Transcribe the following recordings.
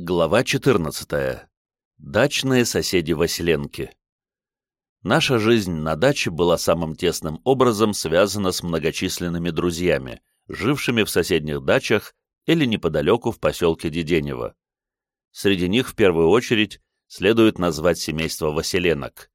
Глава 14. Дачные соседи Василенки. Наша жизнь на даче была самым тесным образом связана с многочисленными друзьями, жившими в соседних дачах или неподалеку в поселке Деденево. Среди них в первую очередь следует назвать семейство Василенок.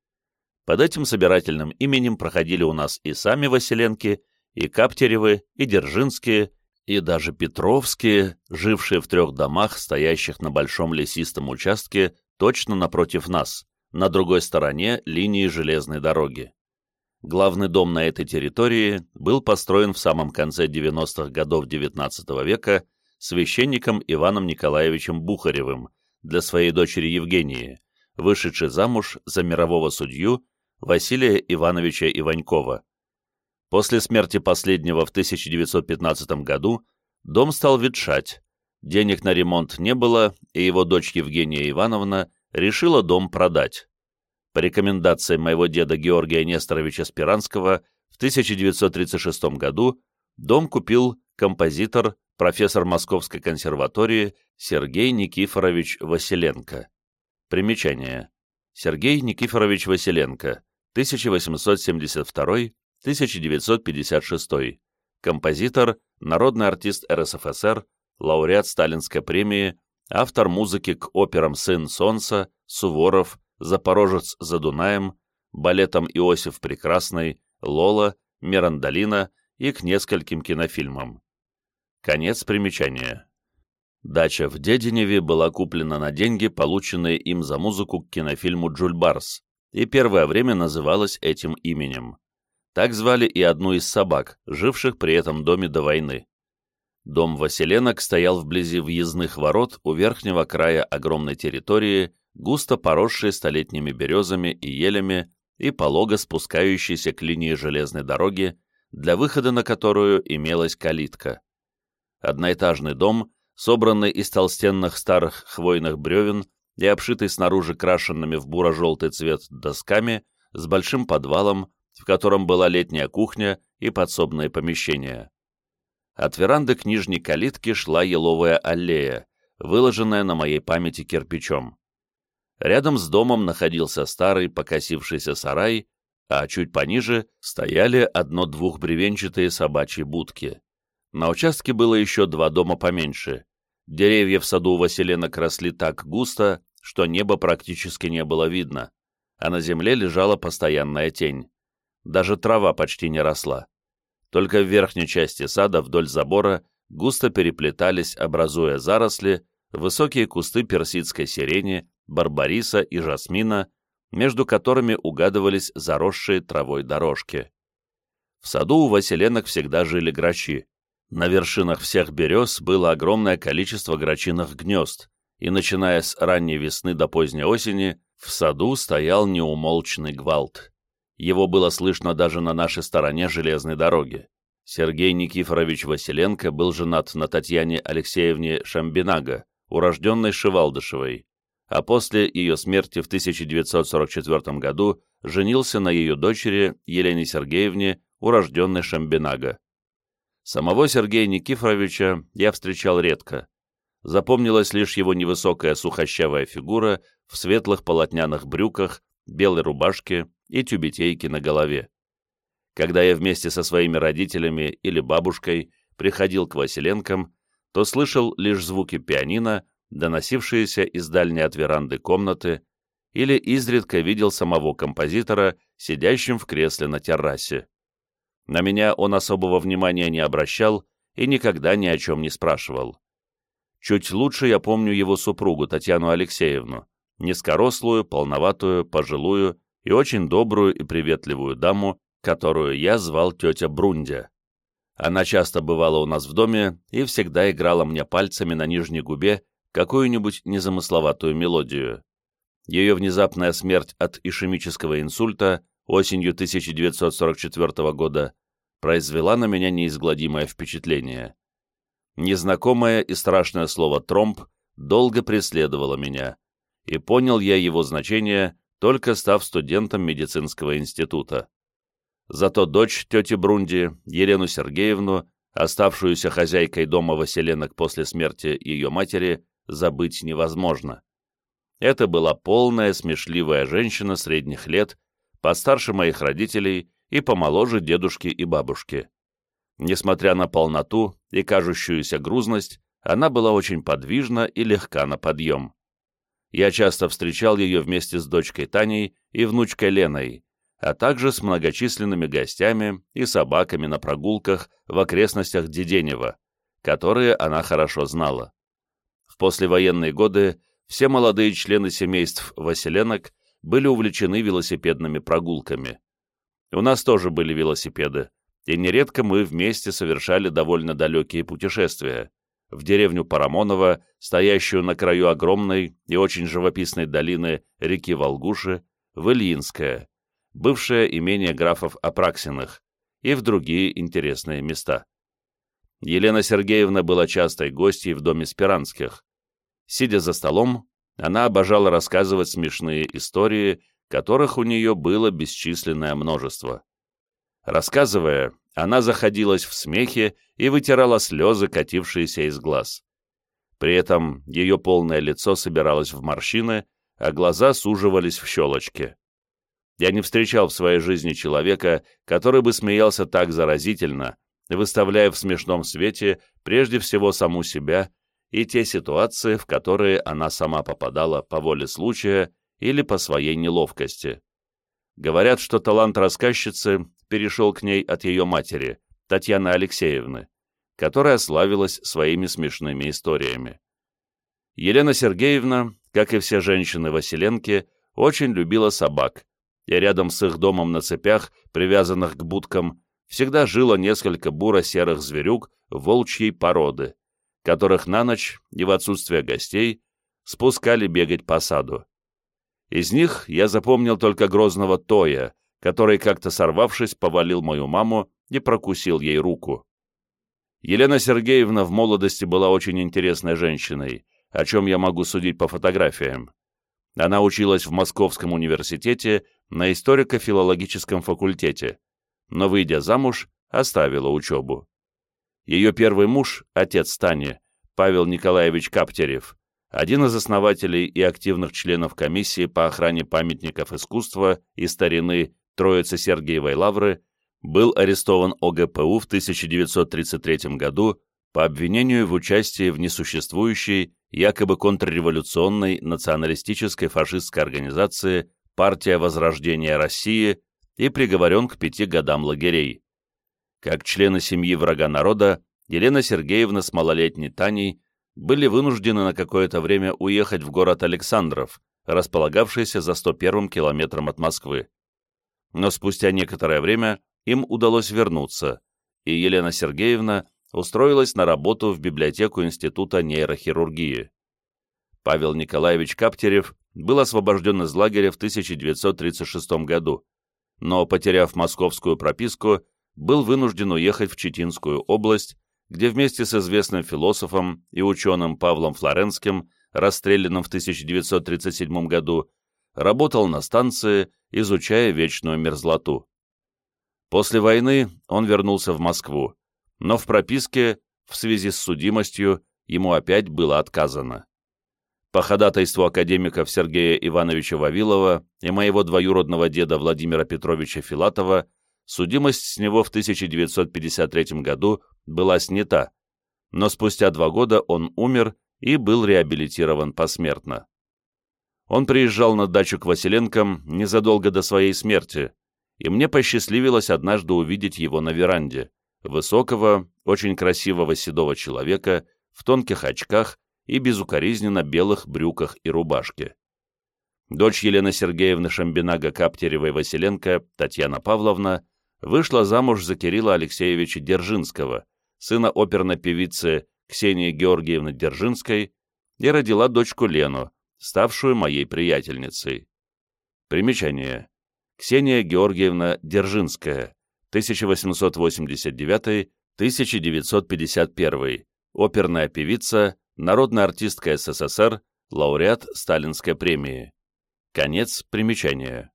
Под этим собирательным именем проходили у нас и сами Василенки, и Каптеревы, и Держинские, и даже Петровские, жившие в трех домах, стоящих на большом лесистом участке, точно напротив нас, на другой стороне линии железной дороги. Главный дом на этой территории был построен в самом конце 90-х годов XIX века священником Иваном Николаевичем Бухаревым для своей дочери Евгении, вышедшей замуж за мирового судью Василия Ивановича Иванькова. После смерти последнего в 1915 году дом стал ветшать, денег на ремонт не было, и его дочь Евгения Ивановна решила дом продать. По рекомендации моего деда Георгия Несторовича Спиранского в 1936 году дом купил композитор, профессор Московской консерватории Сергей Никифорович Василенко. Примечание. Сергей Никифорович Василенко, 1872 1956. Композитор, народный артист РСФСР, лауреат Сталинской премии, автор музыки к операм «Сын солнца», «Суворов», «Запорожец за Дунаем», балетам «Иосиф Прекрасный», «Лола», «Мирандолина» и к нескольким кинофильмам. Конец примечания. Дача в Деденеве была куплена на деньги, полученные им за музыку к кинофильму «Джульбарс», и первое время называлась этим именем. Так звали и одну из собак, живших при этом доме до войны. Дом Василенок стоял вблизи въездных ворот у верхнего края огромной территории, густо поросшей столетними березами и елями и полого спускающейся к линии железной дороги, для выхода на которую имелась калитка. Одноэтажный дом, собранный из толстенных старых хвойных бревен и обшитый снаружи крашенными в буро-желтый цвет досками, с большим подвалом, в котором была летняя кухня и подсобное помещение. От веранды к нижней калитке шла еловая аллея, выложенная на моей памяти кирпичом. Рядом с домом находился старый покосившийся сарай, а чуть пониже стояли одно-двухбревенчатые собачьи будки. На участке было еще два дома поменьше. Деревья в саду Василенок росли так густо, что небо практически не было видно, а на земле лежала постоянная тень. Даже трава почти не росла. Только в верхней части сада вдоль забора густо переплетались, образуя заросли, высокие кусты персидской сирени, барбариса и жасмина, между которыми угадывались заросшие травой дорожки. В саду у Василенок всегда жили грачи. На вершинах всех берез было огромное количество грачиных гнезд, и начиная с ранней весны до поздней осени в саду стоял неумолчный гвалт. Его было слышно даже на нашей стороне железной дороги. Сергей Никифорович Василенко был женат на Татьяне Алексеевне Шамбинага, урожденной Шивалдышевой, а после ее смерти в 1944 году женился на ее дочери Елене Сергеевне, урожденной Шамбинага. Самого Сергея Никифоровича я встречал редко. Запомнилась лишь его невысокая сухощавая фигура в светлых полотняных брюках, белой рубашке и тюбетейки на голове. Когда я вместе со своими родителями или бабушкой приходил к Василенкам, то слышал лишь звуки пианино, доносившиеся из дальней от веранды комнаты, или изредка видел самого композитора, сидящим в кресле на террасе. На меня он особого внимания не обращал и никогда ни о чем не спрашивал. Чуть лучше я помню его супругу Татьяну Алексеевну, низкорослую, полноватую, пожилую и очень добрую и приветливую даму, которую я звал тетя Брундя. Она часто бывала у нас в доме и всегда играла мне пальцами на нижней губе какую-нибудь незамысловатую мелодию. Ее внезапная смерть от ишемического инсульта осенью 1944 года произвела на меня неизгладимое впечатление. Незнакомое и страшное слово «тромб» долго преследовало меня, и понял я его значение, только став студентом медицинского института. Зато дочь тети Брунди, Елену Сергеевну, оставшуюся хозяйкой дома Василенок после смерти ее матери, забыть невозможно. Это была полная смешливая женщина средних лет, постарше моих родителей и помоложе дедушки и бабушки. Несмотря на полноту и кажущуюся грузность, она была очень подвижна и легка на подъем. Я часто встречал ее вместе с дочкой Таней и внучкой Леной, а также с многочисленными гостями и собаками на прогулках в окрестностях Деденева, которые она хорошо знала. В послевоенные годы все молодые члены семейств Василенок были увлечены велосипедными прогулками. У нас тоже были велосипеды, и нередко мы вместе совершали довольно далекие путешествия. В деревню Парамонова, стоящую на краю огромной и очень живописной долины реки Волгуши, в Ильинское, бывшее имение графов Апраксиных, и в другие интересные места. Елена Сергеевна была частой гостьей в доме Спиранских. Сидя за столом, она обожала рассказывать смешные истории, которых у нее было бесчисленное множество. Рассказывая, она заходилась в смехе и вытирала слезы, катившиеся из глаз. При этом ее полное лицо собиралось в морщины, а глаза суживались в щелочки. Я не встречал в своей жизни человека, который бы смеялся так заразительно, выставляя в смешном свете прежде всего саму себя и те ситуации, в которые она сама попадала по воле случая или по своей неловкости. Говорят, что талант рассказчицы перешел к ней от ее матери, Татьяны Алексеевны, которая славилась своими смешными историями. Елена Сергеевна, как и все женщины Василенки, очень любила собак, и рядом с их домом на цепях, привязанных к будкам, всегда жило несколько буро-серых зверюк волчьей породы, которых на ночь и в отсутствие гостей спускали бегать по саду. Из них я запомнил только грозного Тоя, который, как-то сорвавшись, повалил мою маму и прокусил ей руку. Елена Сергеевна в молодости была очень интересной женщиной, о чем я могу судить по фотографиям. Она училась в Московском университете на историко-филологическом факультете, но, выйдя замуж, оставила учебу. Ее первый муж, отец Тани, Павел Николаевич Каптерев, один из основателей и активных членов комиссии по охране памятников искусства и старины Троицы Сергиевой Лавры, был арестован ОГПУ в 1933 году по обвинению в участии в несуществующей, якобы контрреволюционной националистической фашистской организации «Партия Возрождения России» и приговорен к пяти годам лагерей. Как члены семьи врага народа, Елена Сергеевна с малолетней Таней были вынуждены на какое-то время уехать в город Александров, располагавшийся за 101 километром от Москвы. Но спустя некоторое время им удалось вернуться, и Елена Сергеевна устроилась на работу в библиотеку Института нейрохирургии. Павел Николаевич Каптерев был освобожден из лагеря в 1936 году, но, потеряв московскую прописку, был вынужден уехать в Читинскую область, где вместе с известным философом и ученым Павлом Флоренским, расстрелянным в 1937 году, работал на станции, изучая вечную мерзлоту. После войны он вернулся в Москву, но в прописке, в связи с судимостью, ему опять было отказано. По ходатайству академиков Сергея Ивановича Вавилова и моего двоюродного деда Владимира Петровича Филатова судимость с него в 1953 году была снята, но спустя два года он умер и был реабилитирован посмертно. Он приезжал на дачу к Василенкам незадолго до своей смерти, и мне посчастливилось однажды увидеть его на веранде, высокого, очень красивого седого человека в тонких очках и безукоризненно белых брюках и рубашке. Дочь Елены Сергеевны Шамбинага-Каптеревой-Василенко, Татьяна Павловна, вышла замуж за Кирилла Алексеевича Держинского, сына оперной певицы Ксении Георгиевны Держинской, и родила дочку Лену, ставшую моей приятельницей. Примечание. Ксения Георгиевна Держинская, 1889-1951, оперная певица, народная артистка СССР, лауреат Сталинской премии. Конец примечания.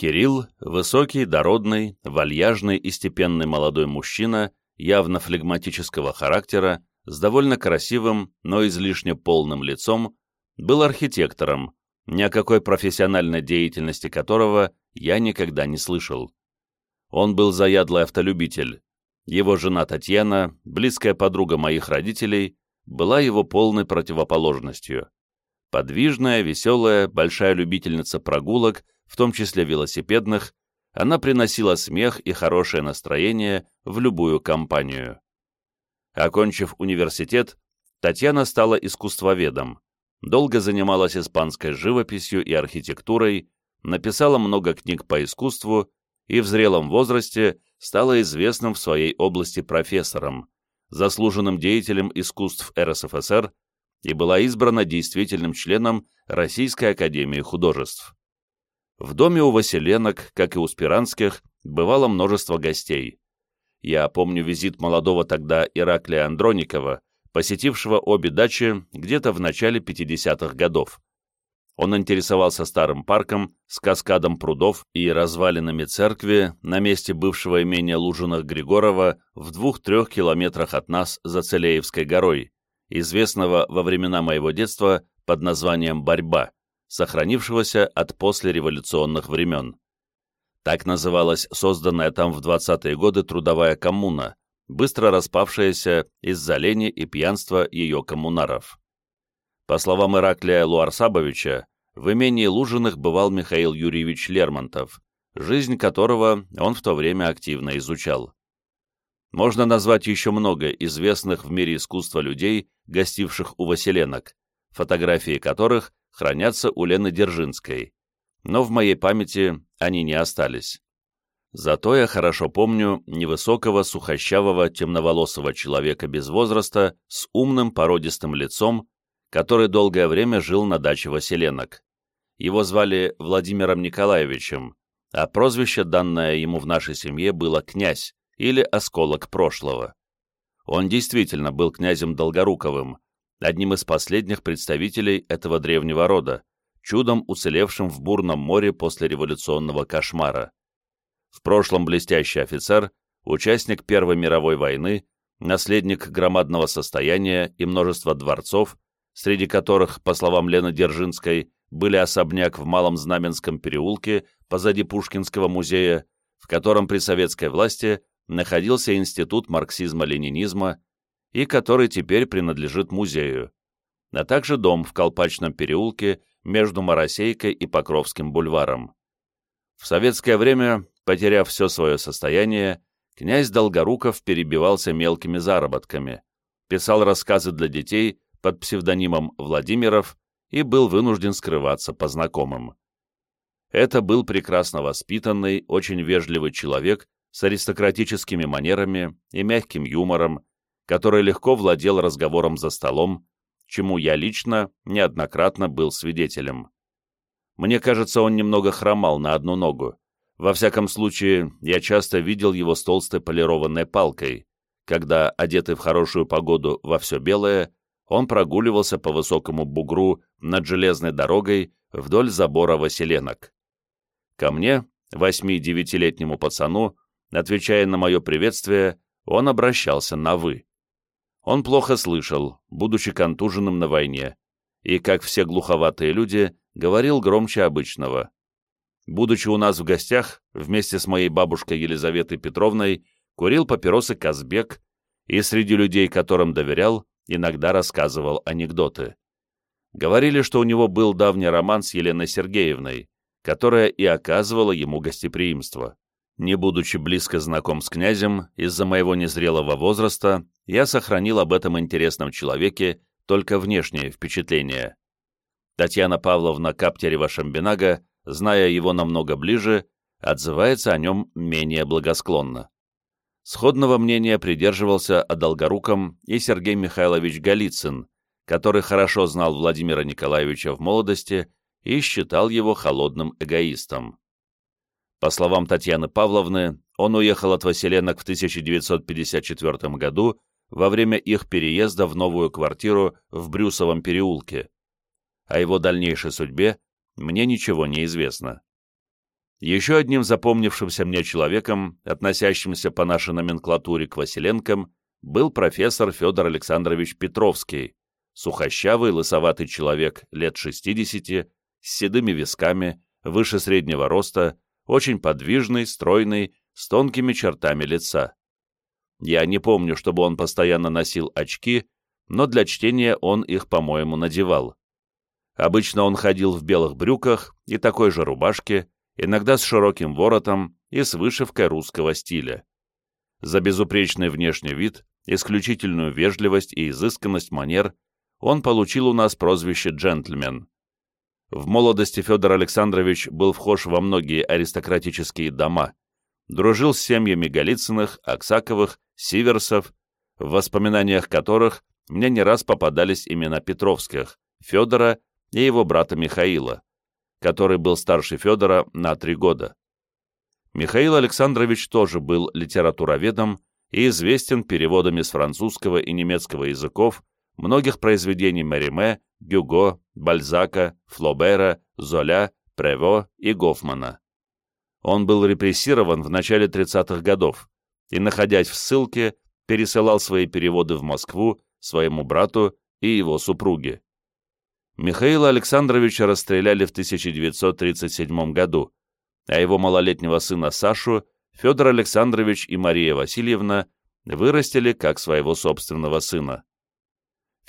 Кирилл – высокий, дородный, вальяжный и степенный молодой мужчина, явно флегматического характера, с довольно красивым, но излишне полным лицом, был архитектором, ни о какой профессиональной деятельности которого я никогда не слышал. Он был заядлый автолюбитель. Его жена Татьяна, близкая подруга моих родителей, была его полной противоположностью. Подвижная, веселая, большая любительница прогулок, в том числе велосипедных, она приносила смех и хорошее настроение в любую компанию. Окончив университет, Татьяна стала искусствоведом, долго занималась испанской живописью и архитектурой, написала много книг по искусству и в зрелом возрасте стала известным в своей области профессором, заслуженным деятелем искусств РСФСР и была избрана действительным членом Российской Академии Художеств. В доме у Василенок, как и у Спиранских, бывало множество гостей. Я помню визит молодого тогда Ираклия Андроникова, посетившего обе дачи где-то в начале 50-х годов. Он интересовался старым парком с каскадом прудов и развалинами церкви на месте бывшего имения Лужинах-Григорова в двух-трех километрах от нас за Целеевской горой, известного во времена моего детства под названием «Борьба», сохранившегося от послереволюционных времен. Так называлась созданная там в 20-е годы трудовая коммуна, быстро распавшаяся из-за лени и пьянства ее коммунаров. По словам Ираклия Луарсабовича, в имении Лужиных бывал Михаил Юрьевич Лермонтов, жизнь которого он в то время активно изучал. Можно назвать еще много известных в мире искусства людей, гостивших у Василенок, фотографии которых хранятся у Лены Держинской, но в моей памяти они не остались. Зато я хорошо помню невысокого, сухощавого, темноволосого человека без возраста с умным породистым лицом, который долгое время жил на даче Василенок. Его звали Владимиром Николаевичем, а прозвище, данное ему в нашей семье, было «князь» или «осколок прошлого». Он действительно был князем Долгоруковым, одним из последних представителей этого древнего рода, чудом уцелевшим в бурном море после революционного кошмара. В прошлом блестящий офицер, участник Первой мировой войны, наследник громадного состояния и множества дворцов, среди которых, по словам Лены Держинской, были особняк в Малом Знаменском переулке позади Пушкинского музея, в котором при советской власти находился Институт марксизма-ленинизма и который теперь принадлежит музею, а также дом в Колпачном переулке между Моросейкой и Покровским бульваром. В советское время, потеряв все свое состояние, князь Долгоруков перебивался мелкими заработками, писал рассказы для детей под псевдонимом Владимиров и был вынужден скрываться по знакомым. Это был прекрасно воспитанный, очень вежливый человек с аристократическими манерами и мягким юмором, который легко владел разговором за столом, чему я лично неоднократно был свидетелем. Мне кажется, он немного хромал на одну ногу. Во всяком случае, я часто видел его с толстой полированной палкой, когда, одетый в хорошую погоду во все белое, он прогуливался по высокому бугру над железной дорогой вдоль забора Василенок. Ко мне, восьми-девятилетнему пацану, отвечая на мое приветствие, он обращался на «вы». Он плохо слышал, будучи контуженным на войне, и, как все глуховатые люди, говорил громче обычного. Будучи у нас в гостях, вместе с моей бабушкой Елизаветой Петровной, курил папиросы Казбек и среди людей, которым доверял, иногда рассказывал анекдоты. Говорили, что у него был давний роман с Еленой Сергеевной, которая и оказывала ему гостеприимство. Не будучи близко знаком с князем, из-за моего незрелого возраста, я сохранил об этом интересном человеке только внешнее впечатление. Татьяна Павловна Каптерева-Шамбинага, зная его намного ближе, отзывается о нем менее благосклонно. Сходного мнения придерживался о Долгоруком и Сергей Михайлович Голицын, который хорошо знал Владимира Николаевича в молодости и считал его холодным эгоистом. По словам Татьяны Павловны, он уехал от Василенок в 1954 году во время их переезда в новую квартиру в Брюсовом переулке. О его дальнейшей судьбе мне ничего не известно. Еще одним запомнившимся мне человеком, относящимся по нашей номенклатуре к Василенкам, был профессор Федор Александрович Петровский, сухощавый, лысоватый человек лет 60, с седыми висками, выше среднего роста, очень подвижный, стройный, с тонкими чертами лица. Я не помню, чтобы он постоянно носил очки, но для чтения он их, по-моему, надевал. Обычно он ходил в белых брюках и такой же рубашке, иногда с широким воротом и с вышивкой русского стиля. За безупречный внешний вид, исключительную вежливость и изысканность манер он получил у нас прозвище «джентльмен». В молодости Федор Александрович был вхож во многие аристократические дома, дружил с семьями Голицыных, Аксаковых, Сиверсов, в воспоминаниях которых мне не раз попадались имена Петровских, Федора и его брата Михаила, который был старше Федора на три года. Михаил Александрович тоже был литературоведом и известен переводами с французского и немецкого языков многих произведений Мериме, Гюго, Бальзака, Флобера, Золя, Прево и Гофмана. Он был репрессирован в начале 30-х годов и, находясь в ссылке, пересылал свои переводы в Москву своему брату и его супруге. Михаила Александровича расстреляли в 1937 году, а его малолетнего сына Сашу Федор Александрович и Мария Васильевна вырастили как своего собственного сына.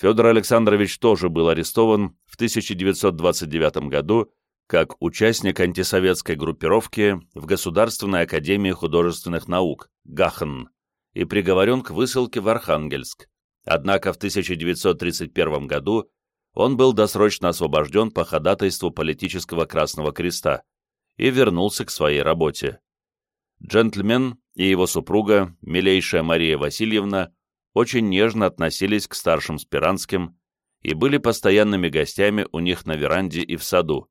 Федор Александрович тоже был арестован в 1929 году как участник антисоветской группировки в Государственной академии художественных наук ГАХН и приговорен к высылке в Архангельск. Однако в 1931 году он был досрочно освобожден по ходатайству политического Красного Креста и вернулся к своей работе. Джентльмен и его супруга, милейшая Мария Васильевна, очень нежно относились к старшим Спиранским и были постоянными гостями у них на веранде и в саду.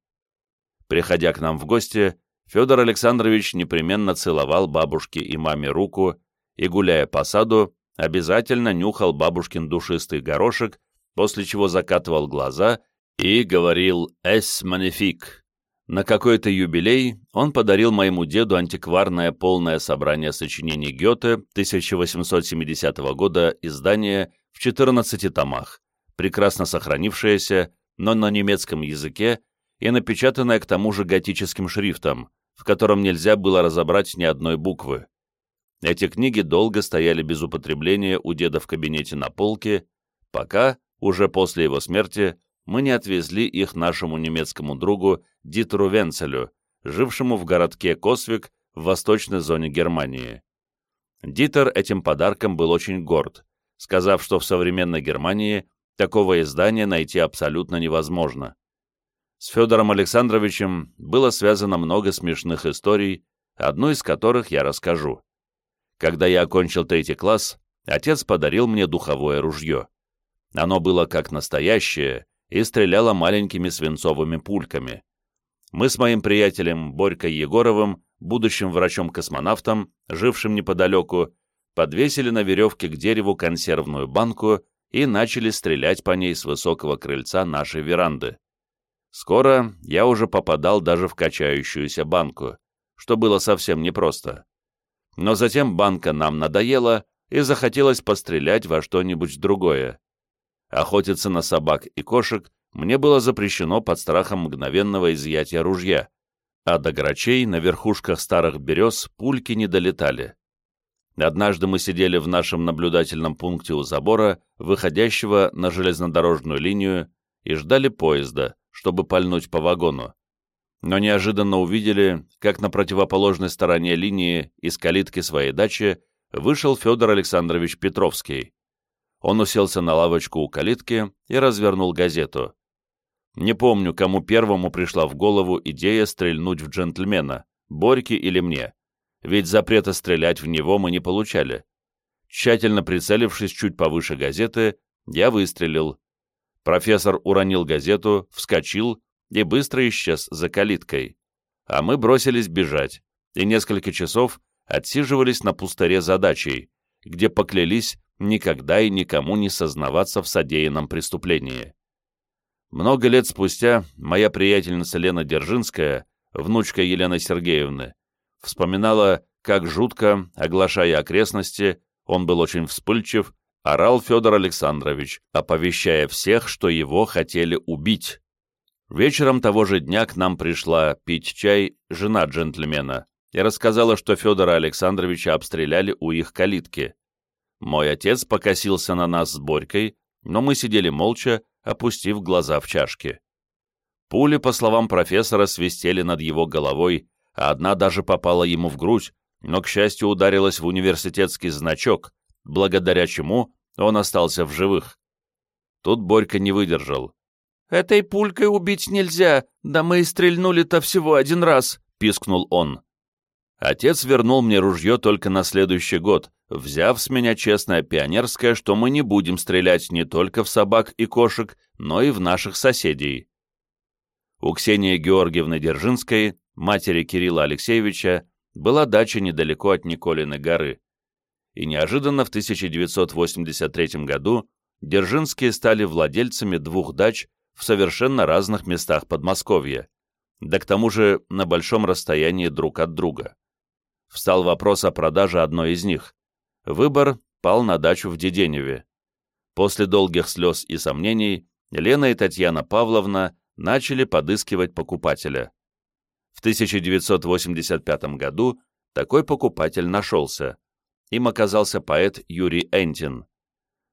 Приходя к нам в гости, Федор Александрович непременно целовал бабушке и маме руку и, гуляя по саду, обязательно нюхал бабушкин душистый горошек после чего закатывал глаза и говорил «Эс манифик». На какой-то юбилей он подарил моему деду антикварное полное собрание сочинений Гёте 1870 года издание в 14 томах, прекрасно сохранившееся, но на немецком языке и напечатанное к тому же готическим шрифтом, в котором нельзя было разобрать ни одной буквы. Эти книги долго стояли без употребления у деда в кабинете на полке, пока, уже после его смерти мы не отвезли их нашему немецкому другу Дитеру Венцелю, жившему в городке Косвик в восточной зоне Германии. Дитер этим подарком был очень горд, сказав, что в современной Германии такого издания найти абсолютно невозможно. С Федором Александровичем было связано много смешных историй, одну из которых я расскажу. Когда я окончил третий класс, отец подарил мне духовое ружье. Оно было как настоящее и стреляло маленькими свинцовыми пульками. Мы с моим приятелем Борькой Егоровым, будущим врачом-космонавтом, жившим неподалеку, подвесили на веревке к дереву консервную банку и начали стрелять по ней с высокого крыльца нашей веранды. Скоро я уже попадал даже в качающуюся банку, что было совсем непросто. Но затем банка нам надоела, и захотелось пострелять во что-нибудь другое. Охотиться на собак и кошек мне было запрещено под страхом мгновенного изъятия ружья, а до грачей на верхушках старых берез пульки не долетали. Однажды мы сидели в нашем наблюдательном пункте у забора, выходящего на железнодорожную линию, и ждали поезда, чтобы пальнуть по вагону. Но неожиданно увидели, как на противоположной стороне линии из калитки своей дачи вышел Федор Александрович Петровский. Он уселся на лавочку у калитки и развернул газету. Не помню, кому первому пришла в голову идея стрельнуть в джентльмена, Борьке или мне, ведь запрета стрелять в него мы не получали. Тщательно прицелившись чуть повыше газеты, я выстрелил. Профессор уронил газету, вскочил и быстро исчез за калиткой. А мы бросились бежать, и несколько часов отсиживались на пустыре задачей, где поклялись никогда и никому не сознаваться в содеянном преступлении. Много лет спустя моя приятельница Лена Держинская, внучка Елены Сергеевны, вспоминала, как жутко, оглашая окрестности, он был очень вспыльчив, орал Федор Александрович, оповещая всех, что его хотели убить. Вечером того же дня к нам пришла пить чай жена джентльмена и рассказала, что Федора Александровича обстреляли у их калитки. Мой отец покосился на нас с Борькой, но мы сидели молча, опустив глаза в чашки. Пули, по словам профессора, свистели над его головой, а одна даже попала ему в грудь, но, к счастью, ударилась в университетский значок, благодаря чему он остался в живых. Тут Борька не выдержал. «Этой пулькой убить нельзя, да мы и стрельнули-то всего один раз», — пискнул он. Отец вернул мне ружье только на следующий год, взяв с меня честное пионерское, что мы не будем стрелять не только в собак и кошек, но и в наших соседей. У Ксении Георгиевны Держинской, матери Кирилла Алексеевича, была дача недалеко от Николины горы. И неожиданно в 1983 году Держинские стали владельцами двух дач в совершенно разных местах Подмосковья, да к тому же на большом расстоянии друг от друга. Встал вопрос о продаже одной из них. Выбор пал на дачу в Деденеве. После долгих слез и сомнений Лена и Татьяна Павловна начали подыскивать покупателя. В 1985 году такой покупатель нашелся. Им оказался поэт Юрий Энтин.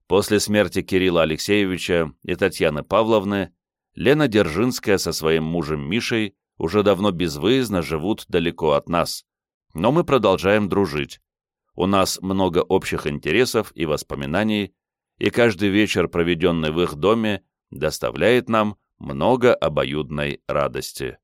После смерти Кирилла Алексеевича и Татьяны Павловны Лена Держинская со своим мужем Мишей уже давно безвыездно живут далеко от нас. Но мы продолжаем дружить. У нас много общих интересов и воспоминаний, и каждый вечер, проведенный в их доме, доставляет нам много обоюдной радости.